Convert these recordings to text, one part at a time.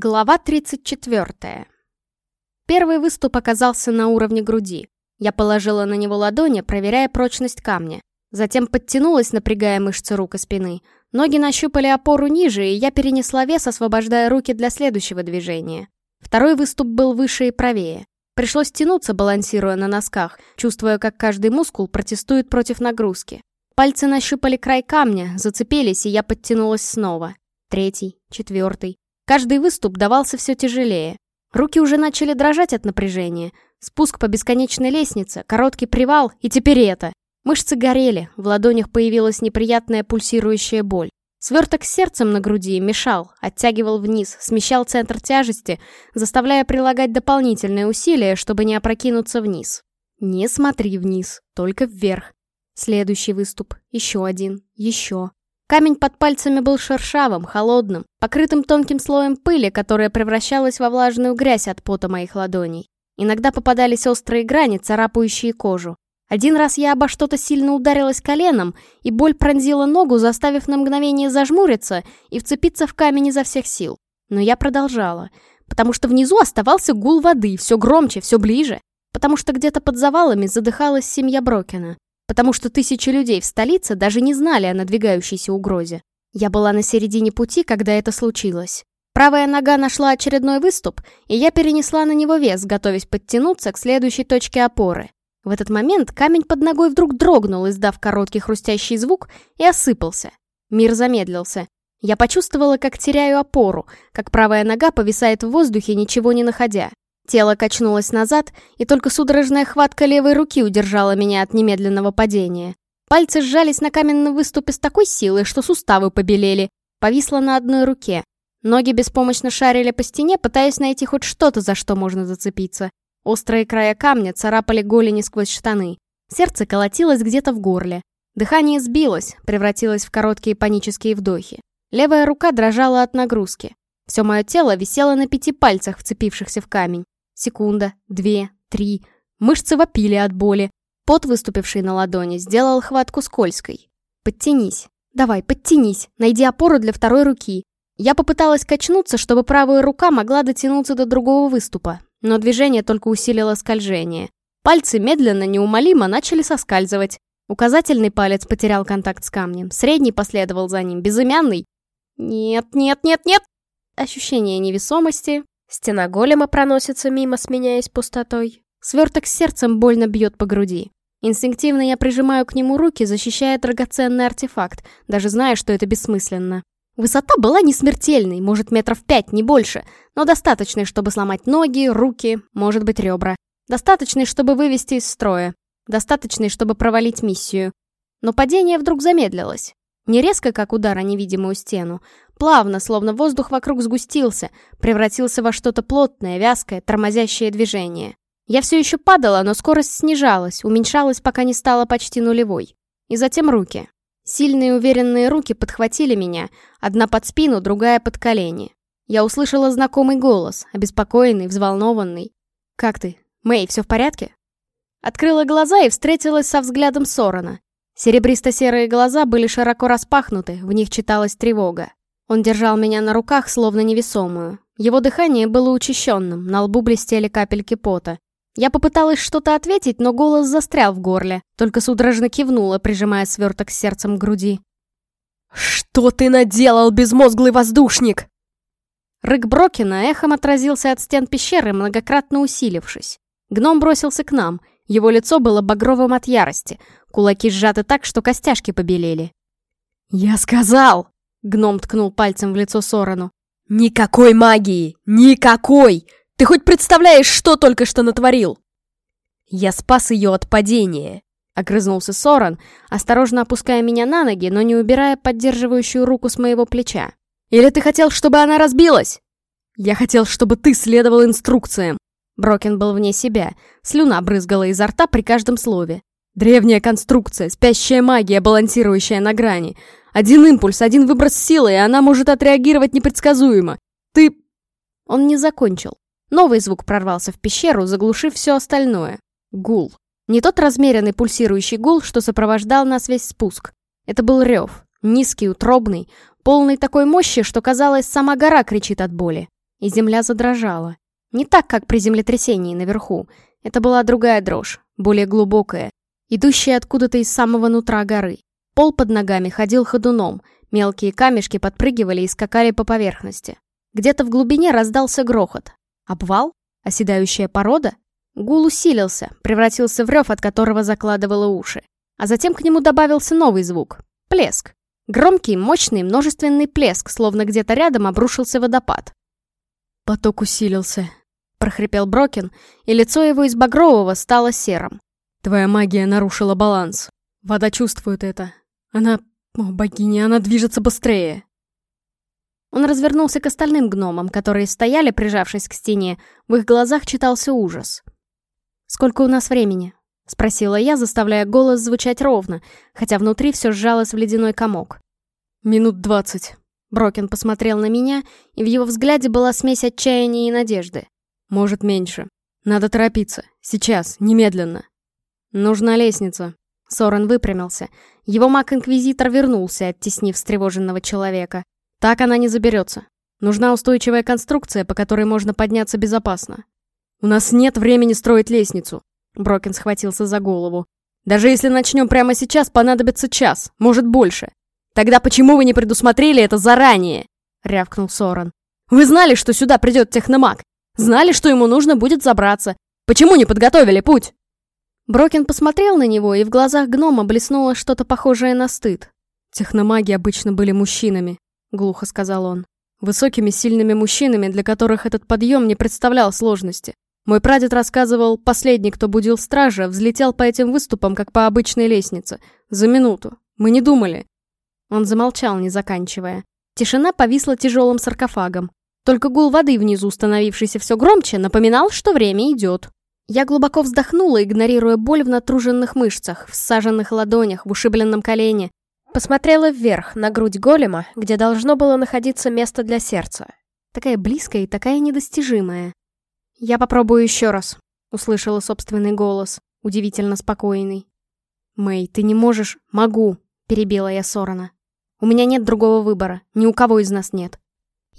Глава 34. Первый выступ оказался на уровне груди. Я положила на него ладони, проверяя прочность камня. Затем подтянулась, напрягая мышцы рук и спины. Ноги нащупали опору ниже, и я перенесла вес, освобождая руки для следующего движения. Второй выступ был выше и правее. Пришлось тянуться, балансируя на носках, чувствуя, как каждый мускул протестует против нагрузки. Пальцы нащупали край камня, зацепились, и я подтянулась снова. Третий, четвертый. Каждый выступ давался все тяжелее. Руки уже начали дрожать от напряжения. Спуск по бесконечной лестнице, короткий привал, и теперь это. Мышцы горели, в ладонях появилась неприятная пульсирующая боль. Сверток с сердцем на груди мешал, оттягивал вниз, смещал центр тяжести, заставляя прилагать дополнительные усилия, чтобы не опрокинуться вниз. Не смотри вниз, только вверх. Следующий выступ, еще один, еще. Камень под пальцами был шершавым, холодным, покрытым тонким слоем пыли, которая превращалась во влажную грязь от пота моих ладоней. Иногда попадались острые грани, царапающие кожу. Один раз я обо что-то сильно ударилась коленом, и боль пронзила ногу, заставив на мгновение зажмуриться и вцепиться в камень изо всех сил. Но я продолжала, потому что внизу оставался гул воды, все громче, все ближе, потому что где-то под завалами задыхалась семья Брокена, потому что тысячи людей в столице даже не знали о надвигающейся угрозе. Я была на середине пути, когда это случилось. Правая нога нашла очередной выступ, и я перенесла на него вес, готовясь подтянуться к следующей точке опоры. В этот момент камень под ногой вдруг дрогнул, издав короткий хрустящий звук, и осыпался. Мир замедлился. Я почувствовала, как теряю опору, как правая нога повисает в воздухе, ничего не находя. Тело качнулось назад, и только судорожная хватка левой руки удержала меня от немедленного падения. Пальцы сжались на каменном выступе с такой силой, что суставы побелели. Повисла на одной руке. Ноги беспомощно шарили по стене, пытаясь найти хоть что-то, за что можно зацепиться. Острые края камня царапали голени сквозь штаны. Сердце колотилось где-то в горле. Дыхание сбилось, превратилось в короткие панические вдохи. Левая рука дрожала от нагрузки. Все мое тело висело на пяти пальцах, вцепившихся в камень. Секунда, две, три. Мышцы вопили от боли. Пот, выступивший на ладони, сделал хватку скользкой. «Подтянись. Давай, подтянись. Найди опору для второй руки». Я попыталась качнуться, чтобы правая рука могла дотянуться до другого выступа, но движение только усилило скольжение. Пальцы медленно, неумолимо начали соскальзывать. Указательный палец потерял контакт с камнем, средний последовал за ним, безымянный. Нет, нет, нет, нет! Ощущение невесомости. Стена голема проносится мимо, сменяясь пустотой. Сверток с сердцем больно бьет по груди. Инстинктивно я прижимаю к нему руки, защищая драгоценный артефакт, даже зная, что это бессмысленно. Высота была не смертельной, может метров пять, не больше, но достаточной, чтобы сломать ноги, руки, может быть ребра. Достаточной, чтобы вывести из строя. Достаточной, чтобы провалить миссию. Но падение вдруг замедлилось. Не резко, как удар о невидимую стену. Плавно, словно воздух вокруг сгустился, превратился во что-то плотное, вязкое, тормозящее движение. Я все еще падала, но скорость снижалась, уменьшалась, пока не стала почти нулевой. И затем руки. Сильные уверенные руки подхватили меня, одна под спину, другая под колени. Я услышала знакомый голос, обеспокоенный, взволнованный. «Как ты? Мэй, все в порядке?» Открыла глаза и встретилась со взглядом Сорона. Серебристо-серые глаза были широко распахнуты, в них читалась тревога. Он держал меня на руках, словно невесомую. Его дыхание было учащенным, на лбу блестели капельки пота. Я попыталась что-то ответить, но голос застрял в горле, только судорожно кивнула, прижимая сверток с сердцем к груди. «Что ты наделал, безмозглый воздушник?» Рык Брокина эхом отразился от стен пещеры, многократно усилившись. Гном бросился к нам. Его лицо было багровым от ярости. Кулаки сжаты так, что костяшки побелели. «Я сказал!» — гном ткнул пальцем в лицо Сорану. «Никакой магии! Никакой! Ты хоть представляешь, что только что натворил?» «Я спас ее от падения», — огрызнулся Соран, осторожно опуская меня на ноги, но не убирая поддерживающую руку с моего плеча. «Или ты хотел, чтобы она разбилась?» «Я хотел, чтобы ты следовал инструкциям». Брокен был вне себя, слюна брызгала изо рта при каждом слове. «Древняя конструкция, спящая магия, балансирующая на грани. Один импульс, один выброс силы, и она может отреагировать непредсказуемо. Ты...» Он не закончил. Новый звук прорвался в пещеру, заглушив все остальное. Гул. Не тот размеренный пульсирующий гул, что сопровождал нас весь спуск. Это был рев. Низкий, утробный, полный такой мощи, что казалось, сама гора кричит от боли. и земля задрожала. Не так, как при землетрясении наверху. Это была другая дрожь, более глубокая, идущая откуда-то из самого нутра горы. Пол под ногами ходил ходуном, мелкие камешки подпрыгивали и скакали по поверхности. Где-то в глубине раздался грохот. Обвал? Оседающая порода? Гул усилился, превратился в рев, от которого закладывало уши. А затем к нему добавился новый звук — плеск. Громкий, мощный, множественный плеск, словно где-то рядом обрушился водопад. Поток усилился. Прохрипел Брокин, и лицо его из багрового стало серым. Твоя магия нарушила баланс. Вода чувствует это. Она... О, богиня, она движется быстрее. Он развернулся к остальным гномам, которые стояли, прижавшись к стене. В их глазах читался ужас. «Сколько у нас времени?» — спросила я, заставляя голос звучать ровно, хотя внутри все сжалось в ледяной комок. «Минут двадцать». Брокин посмотрел на меня, и в его взгляде была смесь отчаяния и надежды. «Может, меньше. Надо торопиться. Сейчас, немедленно». «Нужна лестница». Сорен выпрямился. Его маг-инквизитор вернулся, оттеснив встревоженного человека. «Так она не заберется. Нужна устойчивая конструкция, по которой можно подняться безопасно». «У нас нет времени строить лестницу», — Брокин схватился за голову. «Даже если начнем прямо сейчас, понадобится час, может больше. Тогда почему вы не предусмотрели это заранее?» — рявкнул Соран. «Вы знали, что сюда придет техномаг? Знали, что ему нужно будет забраться? Почему не подготовили путь?» Брокин посмотрел на него, и в глазах гнома блеснуло что-то похожее на стыд. «Техномаги обычно были мужчинами», — глухо сказал он. «Высокими, сильными мужчинами, для которых этот подъем не представлял сложности. Мой прадед рассказывал, последний, кто будил стража, взлетел по этим выступам, как по обычной лестнице. За минуту. Мы не думали. Он замолчал, не заканчивая. Тишина повисла тяжелым саркофагом. Только гул воды внизу, становившийся все громче, напоминал, что время идет. Я глубоко вздохнула, игнорируя боль в натруженных мышцах, в саженных ладонях, в ушибленном колене. Посмотрела вверх, на грудь голема, где должно было находиться место для сердца. Такая близкая и такая недостижимая. «Я попробую еще раз», — услышала собственный голос, удивительно спокойный. «Мэй, ты не можешь...» «Могу», — перебила я Сорона. «У меня нет другого выбора, ни у кого из нас нет».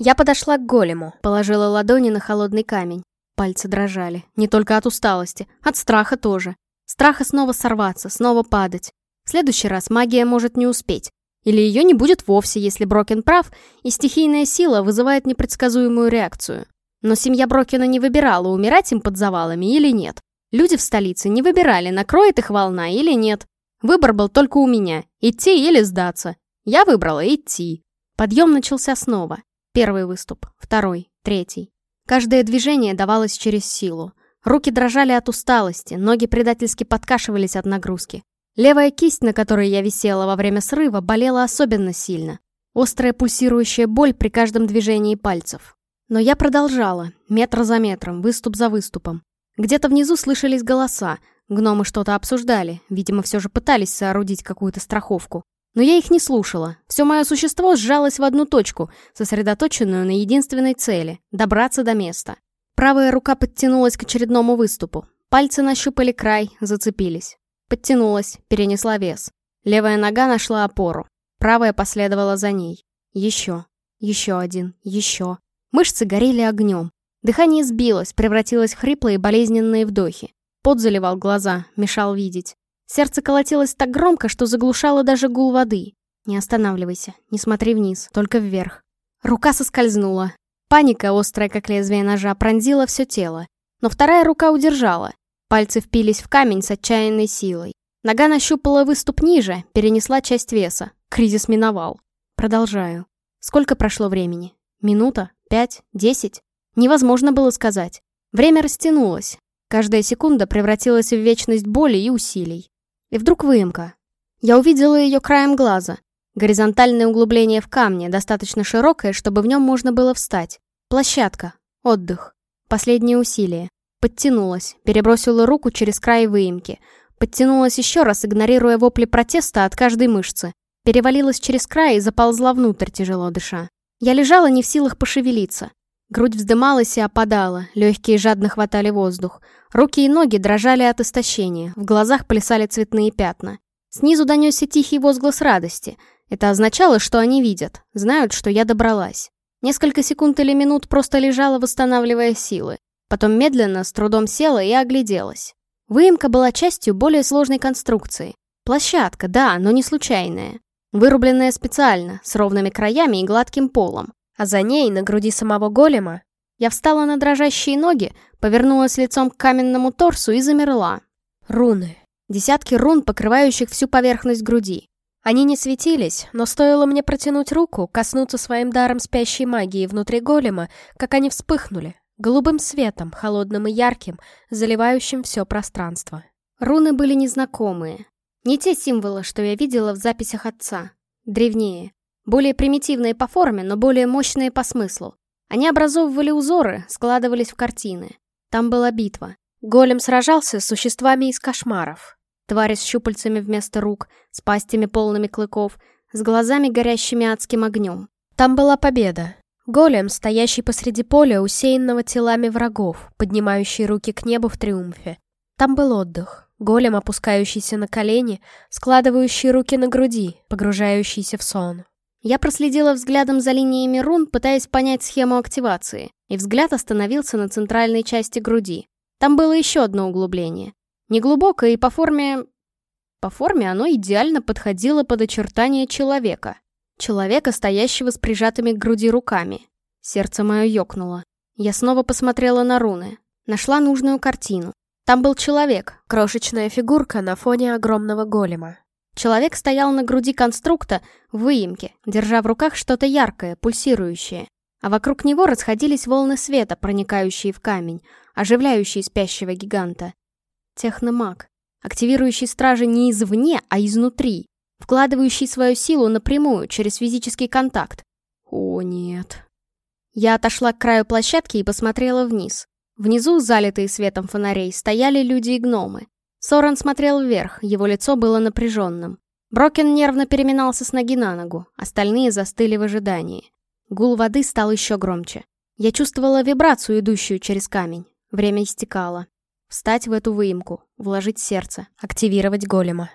Я подошла к голему, положила ладони на холодный камень. Пальцы дрожали, не только от усталости, от страха тоже. Страха снова сорваться, снова падать. В следующий раз магия может не успеть. Или ее не будет вовсе, если Брокен прав, и стихийная сила вызывает непредсказуемую реакцию. Но семья Брокина не выбирала, умирать им под завалами или нет. Люди в столице не выбирали, накроет их волна или нет. Выбор был только у меня — идти или сдаться. Я выбрала идти. Подъем начался снова. Первый выступ, второй, третий. Каждое движение давалось через силу. Руки дрожали от усталости, ноги предательски подкашивались от нагрузки. Левая кисть, на которой я висела во время срыва, болела особенно сильно. Острая пульсирующая боль при каждом движении пальцев. Но я продолжала, метр за метром, выступ за выступом. Где-то внизу слышались голоса, гномы что-то обсуждали, видимо, все же пытались соорудить какую-то страховку. Но я их не слушала. Все мое существо сжалось в одну точку, сосредоточенную на единственной цели — добраться до места. Правая рука подтянулась к очередному выступу. Пальцы нащупали край, зацепились. Подтянулась, перенесла вес. Левая нога нашла опору. Правая последовала за ней. Еще. Еще один. Еще. Мышцы горели огнем. Дыхание сбилось, превратилось в хриплые болезненные вдохи. Пот заливал глаза, мешал видеть. Сердце колотилось так громко, что заглушало даже гул воды. Не останавливайся, не смотри вниз, только вверх. Рука соскользнула. Паника, острая как лезвие ножа, пронзила все тело. Но вторая рука удержала. Пальцы впились в камень с отчаянной силой. Нога нащупала выступ ниже, перенесла часть веса. Кризис миновал. Продолжаю. Сколько прошло времени? Минута? Пять? Десять? Невозможно было сказать. Время растянулось. Каждая секунда превратилась в вечность боли и усилий. И вдруг выемка. Я увидела ее краем глаза. Горизонтальное углубление в камне, достаточно широкое, чтобы в нем можно было встать. Площадка. Отдых. Последнее усилие. Подтянулась, перебросила руку через край выемки. Подтянулась еще раз, игнорируя вопли протеста от каждой мышцы. Перевалилась через край и заползла внутрь, тяжело дыша. Я лежала не в силах пошевелиться. Грудь вздымалась и опадала, легкие жадно хватали воздух. Руки и ноги дрожали от истощения, в глазах плясали цветные пятна. Снизу донесся тихий возглас радости. Это означало, что они видят, знают, что я добралась. Несколько секунд или минут просто лежала, восстанавливая силы. Потом медленно, с трудом села и огляделась. Выемка была частью более сложной конструкции. Площадка, да, но не случайная. Вырубленная специально, с ровными краями и гладким полом. А за ней, на груди самого голема, я встала на дрожащие ноги, повернулась лицом к каменному торсу и замерла. Руны. Десятки рун, покрывающих всю поверхность груди. Они не светились, но стоило мне протянуть руку, коснуться своим даром спящей магии внутри голема, как они вспыхнули, голубым светом, холодным и ярким, заливающим все пространство. Руны были незнакомые. Не те символы, что я видела в записях отца. Древнее. Более примитивные по форме, но более мощные по смыслу. Они образовывали узоры, складывались в картины. Там была битва. Голем сражался с существами из кошмаров. Твари с щупальцами вместо рук, с пастями полными клыков, с глазами горящими адским огнем. Там была победа. Голем, стоящий посреди поля, усеянного телами врагов, поднимающий руки к небу в триумфе. Там был отдых. Голем, опускающийся на колени, складывающий руки на груди, погружающийся в сон. Я проследила взглядом за линиями рун, пытаясь понять схему активации, и взгляд остановился на центральной части груди. Там было еще одно углубление. Неглубокое и по форме... По форме оно идеально подходило под очертания человека. Человека, стоящего с прижатыми к груди руками. Сердце мое ёкнуло. Я снова посмотрела на руны. Нашла нужную картину. Там был человек, крошечная фигурка на фоне огромного голема. Человек стоял на груди конструкта в выемке, держа в руках что-то яркое, пульсирующее. А вокруг него расходились волны света, проникающие в камень, оживляющие спящего гиганта. Техномаг, активирующий стражи не извне, а изнутри, вкладывающий свою силу напрямую, через физический контакт. О, нет. Я отошла к краю площадки и посмотрела вниз. Внизу, залитые светом фонарей, стояли люди и гномы. Соран смотрел вверх, его лицо было напряженным. Брокен нервно переминался с ноги на ногу, остальные застыли в ожидании. Гул воды стал еще громче. Я чувствовала вибрацию, идущую через камень. Время истекало. Встать в эту выемку, вложить сердце, активировать голема.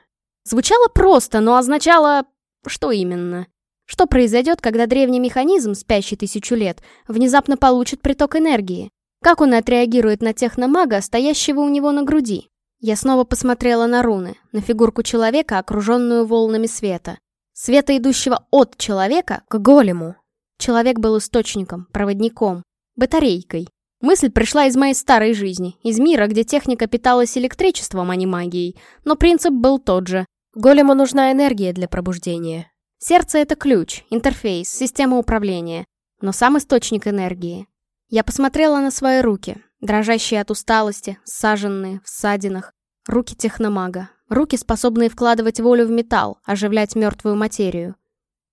Звучало просто, но означало... Что именно? Что произойдет, когда древний механизм, спящий тысячу лет, внезапно получит приток энергии? Как он отреагирует на техномага, стоящего у него на груди? Я снова посмотрела на руны, на фигурку человека, окруженную волнами света. Света, идущего от человека к голему. Человек был источником, проводником, батарейкой. Мысль пришла из моей старой жизни, из мира, где техника питалась электричеством, а не магией. Но принцип был тот же. Голему нужна энергия для пробуждения. Сердце — это ключ, интерфейс, система управления. Но сам источник энергии. Я посмотрела на свои руки, дрожащие от усталости, саженные, в ссадинах. Руки техномага. Руки, способные вкладывать волю в металл, оживлять мертвую материю.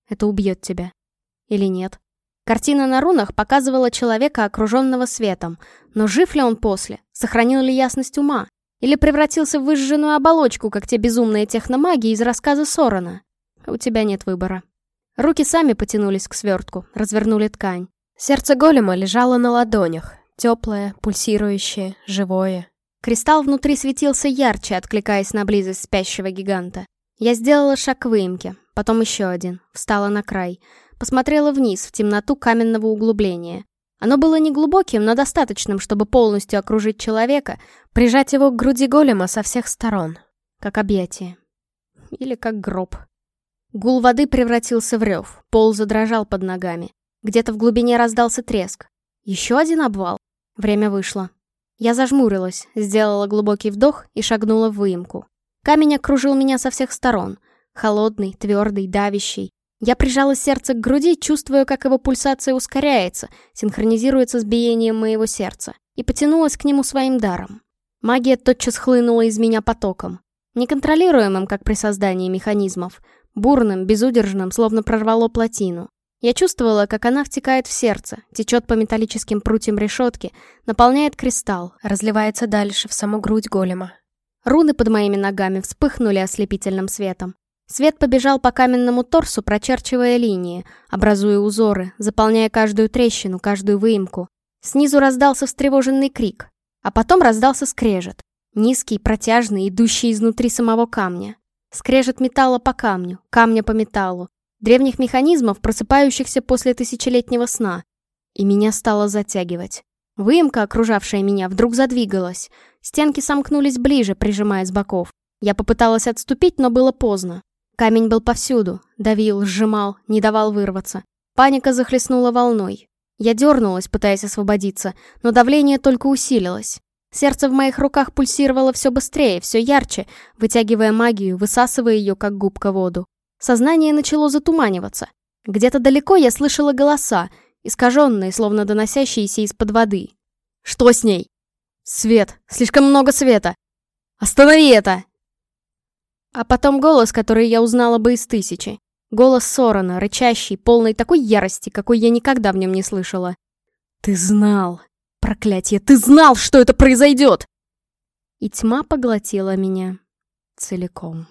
Это убьет тебя. Или нет? Картина на рунах показывала человека, окруженного светом. Но жив ли он после? Сохранил ли ясность ума? Или превратился в выжженную оболочку, как те безумные техномаги из рассказа Сорона? У тебя нет выбора. Руки сами потянулись к свертку, развернули ткань. Сердце голема лежало на ладонях, теплое, пульсирующее, живое. Кристалл внутри светился ярче, откликаясь на близость спящего гиганта. Я сделала шаг к выемке, потом еще один, встала на край. Посмотрела вниз, в темноту каменного углубления. Оно было неглубоким, но достаточным, чтобы полностью окружить человека, прижать его к груди голема со всех сторон. Как объятие. Или как гроб. Гул воды превратился в рев, пол задрожал под ногами. Где-то в глубине раздался треск. Еще один обвал. Время вышло. Я зажмурилась, сделала глубокий вдох и шагнула в выемку. Камень окружил меня со всех сторон. Холодный, твердый, давящий. Я прижала сердце к груди, чувствуя, как его пульсация ускоряется, синхронизируется с биением моего сердца, и потянулась к нему своим даром. Магия тотчас хлынула из меня потоком. Неконтролируемым, как при создании механизмов. Бурным, безудержным, словно прорвало плотину. Я чувствовала, как она втекает в сердце, течет по металлическим прутьям решетки, наполняет кристалл, разливается дальше в саму грудь голема. Руны под моими ногами вспыхнули ослепительным светом. Свет побежал по каменному торсу, прочерчивая линии, образуя узоры, заполняя каждую трещину, каждую выемку. Снизу раздался встревоженный крик, а потом раздался скрежет. Низкий, протяжный, идущий изнутри самого камня. Скрежет металла по камню, камня по металлу, Древних механизмов, просыпающихся после тысячелетнего сна. И меня стало затягивать. Выемка, окружавшая меня, вдруг задвигалась. Стенки сомкнулись ближе, прижимая с боков. Я попыталась отступить, но было поздно. Камень был повсюду. Давил, сжимал, не давал вырваться. Паника захлестнула волной. Я дернулась, пытаясь освободиться, но давление только усилилось. Сердце в моих руках пульсировало все быстрее, все ярче, вытягивая магию, высасывая ее, как губка воду. Сознание начало затуманиваться. Где-то далеко я слышала голоса, искаженные, словно доносящиеся из-под воды. «Что с ней?» «Свет! Слишком много света! Останови это!» А потом голос, который я узнала бы из тысячи. Голос Сорона, рычащий, полный такой ярости, какой я никогда в нем не слышала. «Ты знал! Проклятие, ты знал, что это произойдет!» И тьма поглотила меня целиком.